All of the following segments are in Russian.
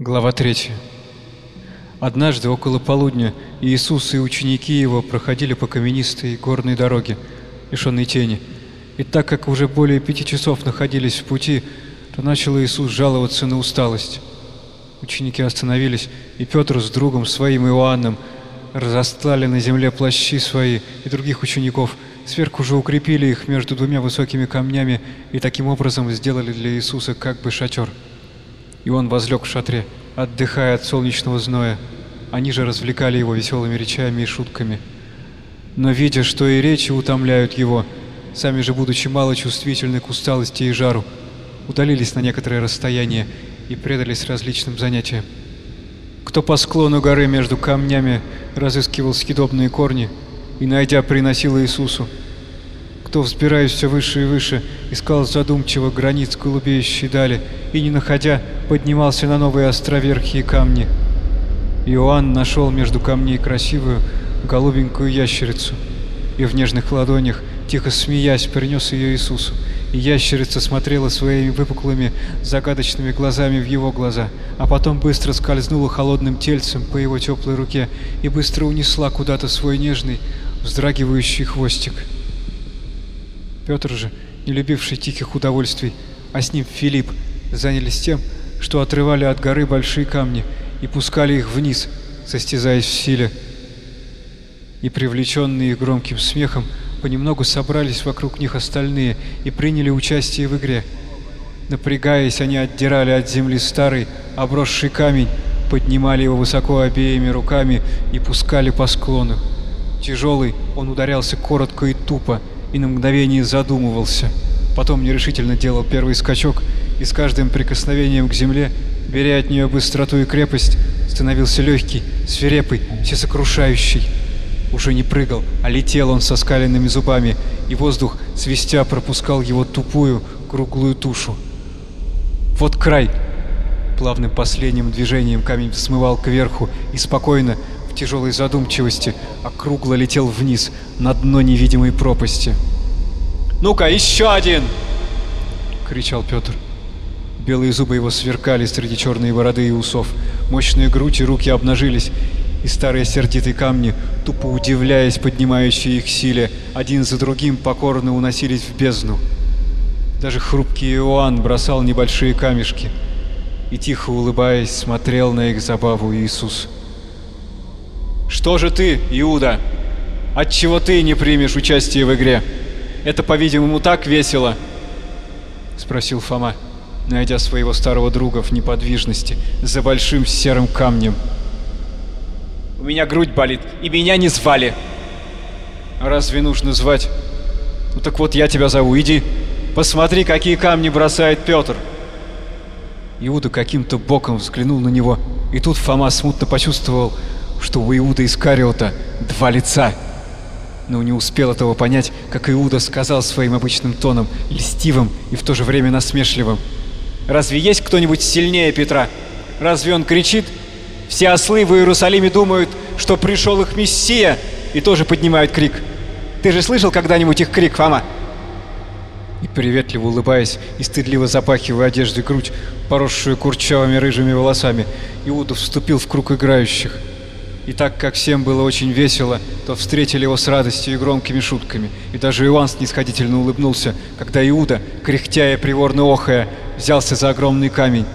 Глава 3. Однажды около полудня Иисус и ученики его проходили по каменистой горной дороге, лишенной тени. И так как уже более пяти часов находились в пути, то начал Иисус жаловаться на усталость. Ученики остановились, и Петр с другом своим Иоанном разостлали на земле плащи свои и других учеников, сверху же укрепили их между двумя высокими камнями и таким образом сделали для Иисуса как бы шатер и он возлег в шатре, отдыхая от солнечного зноя. Они же развлекали его веселыми речами и шутками. Но видя, что и речи утомляют его, сами же, будучи мало чувствительны к усталости и жару, удалились на некоторое расстояние и предались различным занятиям. Кто по склону горы между камнями разыскивал съедобные корни и, найдя, приносил Иисусу, кто, взбираясь все выше и выше, искал задумчиво границ голубеющей дали и, не находя, поднимался на новые островерхие камни. Иоанн нашел между камней красивую голубенькую ящерицу и в нежных ладонях, тихо смеясь, принес ее Иисусу. И ящерица смотрела своими выпуклыми, загадочными глазами в его глаза, а потом быстро скользнула холодным тельцем по его теплой руке и быстро унесла куда-то свой нежный, вздрагивающий хвостик. Петр же, не любивший тихих удовольствий, а с ним Филипп, занялись тем, что отрывали от горы большие камни и пускали их вниз, состязаясь в силе. И привлеченные громким смехом, понемногу собрались вокруг них остальные и приняли участие в игре. Напрягаясь, они отдирали от земли старый, обросший камень, поднимали его высоко обеими руками и пускали по склону. Тяжелый, он ударялся коротко и тупо, и на мгновение задумывался. Потом нерешительно делал первый скачок и с каждым прикосновением к земле, беря от нее быстроту и крепость, становился легкий, свирепый, всесокрушающий. Уже не прыгал, а летел он со скаленными зубами, и воздух, свистя, пропускал его тупую, круглую тушу. Вот край! Плавным последним движением камень смывал кверху и спокойно, тяжелой задумчивости, округло летел вниз, на дно невидимой пропасти. «Ну-ка, еще один!» — кричал Петр. Белые зубы его сверкали среди черной бороды и усов, мощные грудь и руки обнажились, и старые сердитые камни, тупо удивляясь поднимающей их силе, один за другим покорно уносились в бездну. Даже хрупкий Иоанн бросал небольшие камешки и, тихо улыбаясь, смотрел на их забаву Иисус. Что же ты, Иуда? Отчего ты не примешь участие в игре? Это, по-видимому, так весело, спросил Фома, найдя своего старого друга в неподвижности за большим серым камнем. У меня грудь болит, и меня не звали. Разве нужно звать? Ну так вот я тебя зову, иди. Посмотри, какие камни бросает Петр. Иуда каким-то боком взглянул на него, и тут Фома смутно почувствовал, что у Иуда Искариота два лица. Но не успел этого понять, как Иуда сказал своим обычным тоном, льстивым и в то же время насмешливым. «Разве есть кто-нибудь сильнее Петра? Разве он кричит? Все ослы в Иерусалиме думают, что пришел их Мессия, и тоже поднимают крик. Ты же слышал когда-нибудь их крик, Фома?» И приветливо улыбаясь и стыдливо запахивая одежду и грудь, поросшую курчавыми рыжими волосами, Иуда вступил в круг играющих – и так как всем было очень весело, то встретили его с радостью и громкими шутками. И даже Иоанн снисходительно улыбнулся, когда Иуда, кряхтя и приворно охая, взялся за огромный камень.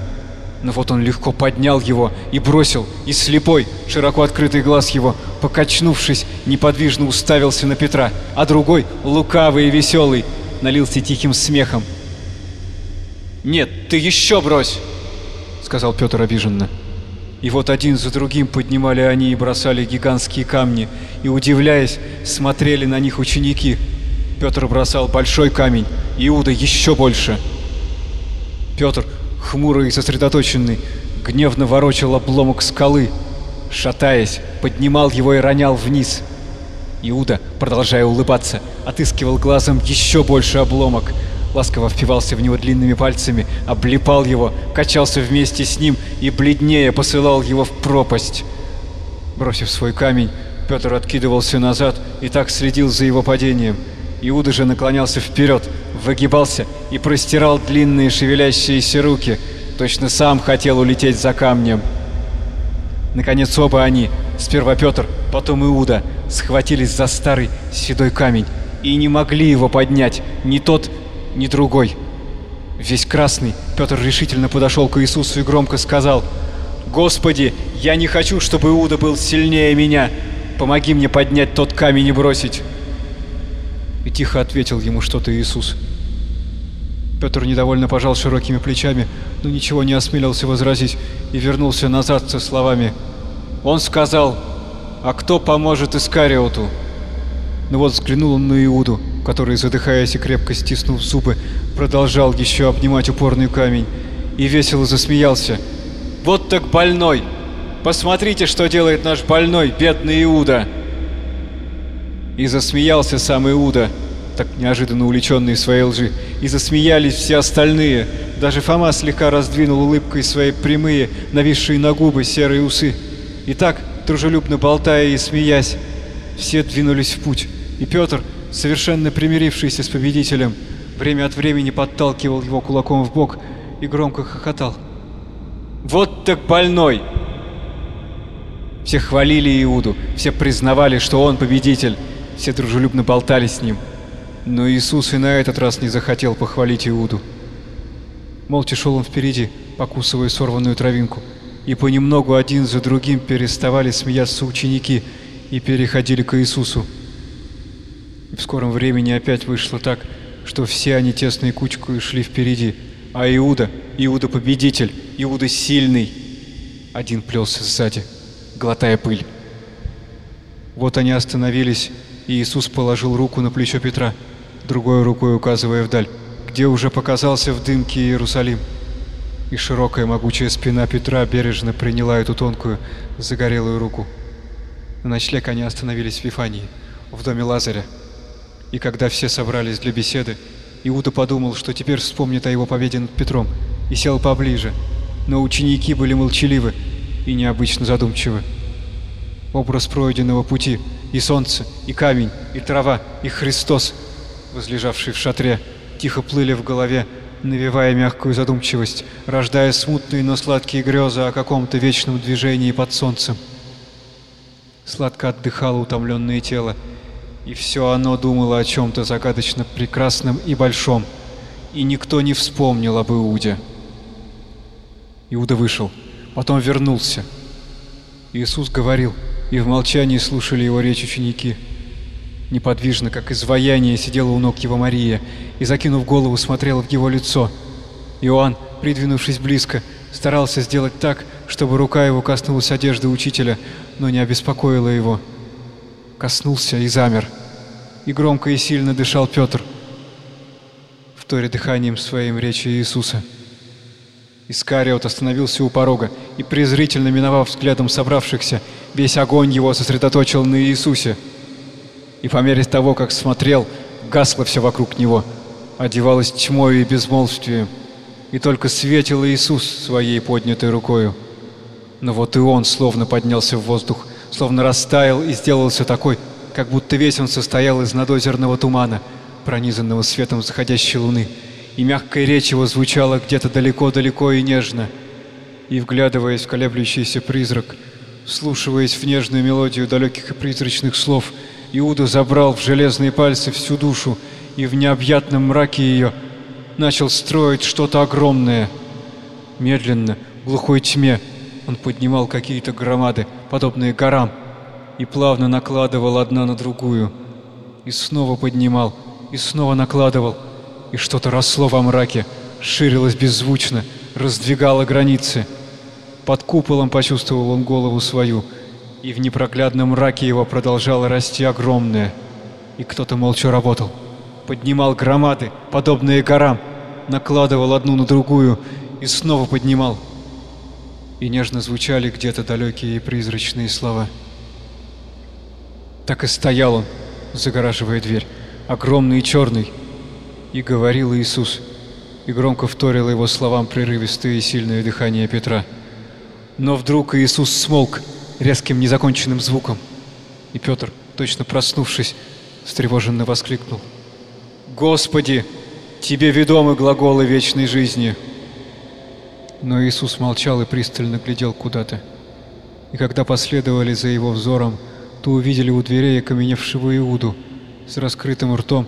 Но вот он легко поднял его и бросил, и слепой, широко открытый глаз его, покачнувшись, неподвижно уставился на Петра, а другой, лукавый и веселый, налился тихим смехом. «Нет, ты еще брось!» — сказал Петр обиженно. И вот один за другим поднимали они и бросали гигантские камни, и, удивляясь, смотрели на них ученики. Петр бросал большой камень, Иуда еще больше. Петр, хмурый и сосредоточенный, гневно ворочал обломок скалы, шатаясь, поднимал его и ронял вниз. Иуда, продолжая улыбаться, отыскивал глазом еще больше обломок, ласково впивался в него длинными пальцами, облипал его, качался вместе с ним и бледнее посылал его в пропасть. Бросив свой камень, Петр откидывался назад и так следил за его падением. Иуда же наклонялся вперед, выгибался и простирал длинные шевелящиеся руки, точно сам хотел улететь за камнем. Наконец оба они, сперва Петр, потом Иуда, схватились за старый седой камень и не могли его поднять, ни тот, ни другой. Весь красный, Петр решительно подошел к Иисусу и громко сказал, «Господи, я не хочу, чтобы Иуда был сильнее меня. Помоги мне поднять тот камень и бросить». И тихо ответил ему что-то Иисус. Петр недовольно пожал широкими плечами, но ничего не осмелился возразить и вернулся назад со словами «Он сказал, а кто поможет Искариоту?» Но вот взглянул он на Иуду, который, задыхаясь и крепко стиснув зубы, продолжал еще обнимать упорный камень, и весело засмеялся. «Вот так больной! Посмотрите, что делает наш больной, бедный Иуда!» И засмеялся сам Иуда, так неожиданно увлеченный своей лжи, и засмеялись все остальные. Даже Фома слегка раздвинул улыбкой свои прямые, нависшие на губы серые усы. И так, дружелюбно болтая и смеясь, все двинулись в путь. И Петр, совершенно примирившийся с победителем, время от времени подталкивал его кулаком в бок и громко хохотал. «Вот так больной!» Все хвалили Иуду, все признавали, что он победитель, все дружелюбно болтали с ним. Но Иисус и на этот раз не захотел похвалить Иуду. Молча шел он впереди, покусывая сорванную травинку, и понемногу один за другим переставали смеяться ученики и переходили к Иисусу. В скором времени опять вышло так, что все они тесной кучкой шли впереди, а Иуда, Иуда победитель, Иуда сильный, один плелся сзади, глотая пыль. Вот они остановились, и Иисус положил руку на плечо Петра другой рукой указывая вдаль, где уже показался в дымке Иерусалим. И широкая могучая спина Петра бережно приняла эту тонкую, загорелую руку. На ночлег они остановились в Вифании, в доме Лазаря. И когда все собрались для беседы, Иуда подумал, что теперь вспомнит о его победе над Петром, и сел поближе. Но ученики были молчаливы и необычно задумчивы. Образ пройденного пути, и солнце, и камень, и трава, и Христос — возлежавшие в шатре, тихо плыли в голове, навевая мягкую задумчивость, рождая смутные, но сладкие грезы о каком-то вечном движении под солнцем. Сладко отдыхало утомленное тело, и все оно думало о чем-то загадочно прекрасном и большом, и никто не вспомнил об Иуде. Иуда вышел, потом вернулся. Иисус говорил, и в молчании слушали его речь ученики. Неподвижно, как изваяние, сидела у ног его Мария и, закинув голову, смотрела в его лицо. Иоанн, придвинувшись близко, старался сделать так, чтобы рука его коснулась одежды учителя, но не обеспокоила его. Коснулся и замер. И громко и сильно дышал Петр, вторя дыханием своим речи Иисуса. Искариот остановился у порога и, презрительно миновав взглядом собравшихся, весь огонь его сосредоточил на Иисусе и по мере того, как смотрел, гасло все вокруг него, одевалось тьмой и безмолвствием, и только светил Иисус своей поднятой рукою. Но вот и он словно поднялся в воздух, словно растаял и сделался такой, как будто весь он состоял из надозерного тумана, пронизанного светом заходящей луны, и мягкая речь его звучала где-то далеко-далеко и нежно. И, вглядываясь в колеблющийся призрак, вслушиваясь в нежную мелодию далеких и призрачных слов, Иуда забрал в железные пальцы всю душу и в необъятном мраке ее начал строить что-то огромное. Медленно, в глухой тьме, он поднимал какие-то громады, подобные горам, и плавно накладывал одна на другую. И снова поднимал, и снова накладывал, и что-то росло во мраке, ширилось беззвучно, раздвигало границы. Под куполом почувствовал он голову свою — и в непроглядном мраке его продолжало расти огромное. И кто-то молча работал. Поднимал громады, подобные горам, накладывал одну на другую и снова поднимал. И нежно звучали где-то далекие и призрачные слова. Так и стоял он, загораживая дверь, огромный и черный, и говорил Иисус, и громко вторило его словам прерывистое и сильное дыхание Петра. Но вдруг Иисус смолк, резким незаконченным звуком. И Петр, точно проснувшись, встревоженно воскликнул. «Господи, Тебе ведомы глаголы вечной жизни!» Но Иисус молчал и пристально глядел куда-то. И когда последовали за его взором, то увидели у дверей окаменевшего Иуду с раскрытым ртом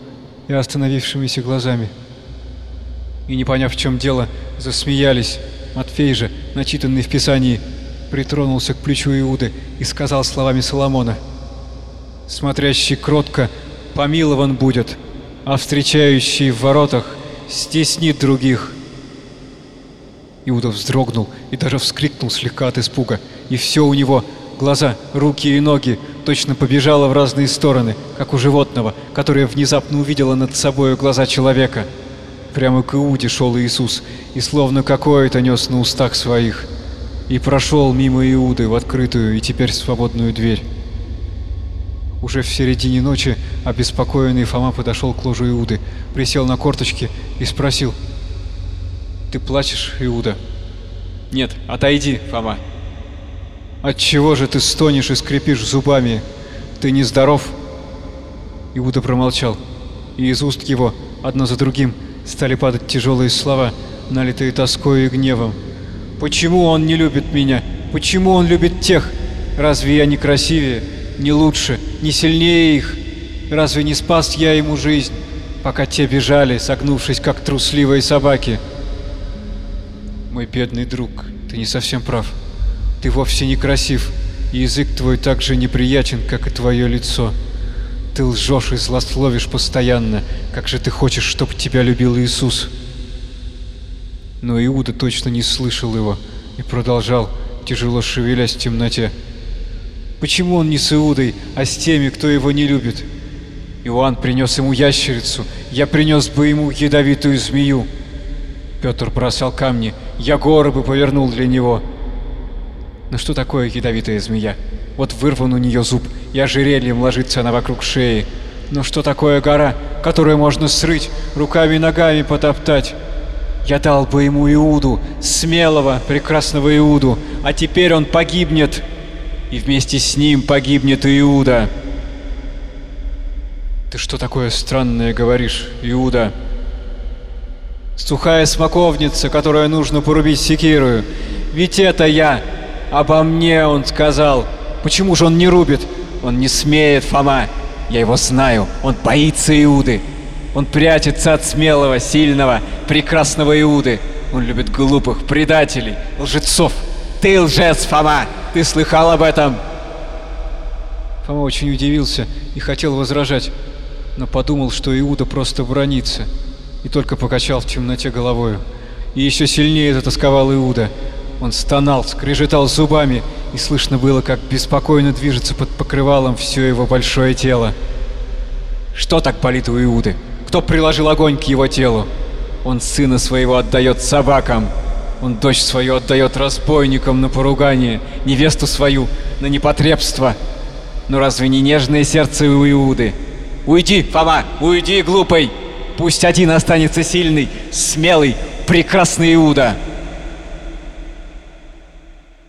и остановившимися глазами. И не поняв, в чем дело, засмеялись. Матфей же, начитанный в Писании, притронулся к плечу Иуды и сказал словами Соломона «Смотрящий кротко помилован будет, а встречающий в воротах стеснит других». Иуда вздрогнул и даже вскрикнул слегка от испуга, и все у него, глаза, руки и ноги, точно побежало в разные стороны, как у животного, которое внезапно увидело над собой глаза человека. Прямо к Иуде шел Иисус, и словно какое-то нес на устах своих, и прошел мимо Иуды в открытую и теперь свободную дверь. Уже в середине ночи обеспокоенный Фома подошел к ложу Иуды, присел на корточки и спросил, «Ты плачешь, Иуда?» «Нет, отойди, Фома», Отчего же ты стонешь и скрипишь зубами? Ты не здоров? Иуда промолчал, и из уст его, одно за другим, стали падать тяжелые слова, налитые тоской и гневом. Почему он не любит меня? Почему он любит тех? Разве я не красивее, не лучше, не сильнее их? Разве не спас я ему жизнь, пока те бежали, согнувшись, как трусливые собаки? Мой бедный друг, ты не совсем прав. Ты вовсе не красив, и язык твой так же неприятен, как и твое лицо. Ты лжешь и злословишь постоянно, как же ты хочешь, чтобы тебя любил Иисус. Но Иуда точно не слышал его и продолжал, тяжело шевелясь в темноте. Почему он не с Иудой, а с теми, кто его не любит? Иоанн принес ему ящерицу, я принес бы ему ядовитую змею. Петр бросал камни, я горы бы повернул для него. Но что такое ядовитая змея? Вот вырван у нее зуб, и ожерельем ложится она вокруг шеи. Но что такое гора, которую можно срыть, руками и ногами потоптать? Я дал бы ему Иуду, смелого, прекрасного Иуду, а теперь он погибнет, и вместе с ним погибнет Иуда. Ты что такое странное говоришь, Иуда? Сухая смоковница, которую нужно порубить секирую. Ведь это я, Обо мне он сказал. Почему же он не рубит? Он не смеет, Фома. Я его знаю. Он боится Иуды. Он прячется от смелого, сильного, прекрасного Иуды. Он любит глупых, предателей, лжецов. Ты лжец, Фома! Ты слыхал об этом? Фома очень удивился и хотел возражать, но подумал, что Иуда просто бронится, и только покачал в темноте головою. И еще сильнее затасковал Иуда. Он стонал, скрежетал зубами, и слышно было, как беспокойно движется под покрывалом все его большое тело. Что так болит у Иуды? Кто приложил огонь к его телу? Он сына своего отдает собакам. Он дочь свою отдает разбойникам на поругание, невесту свою на непотребство. Но разве не нежное сердце у Иуды? Уйди, Фома, уйди, глупый! Пусть один останется сильный, смелый, прекрасный Иуда!»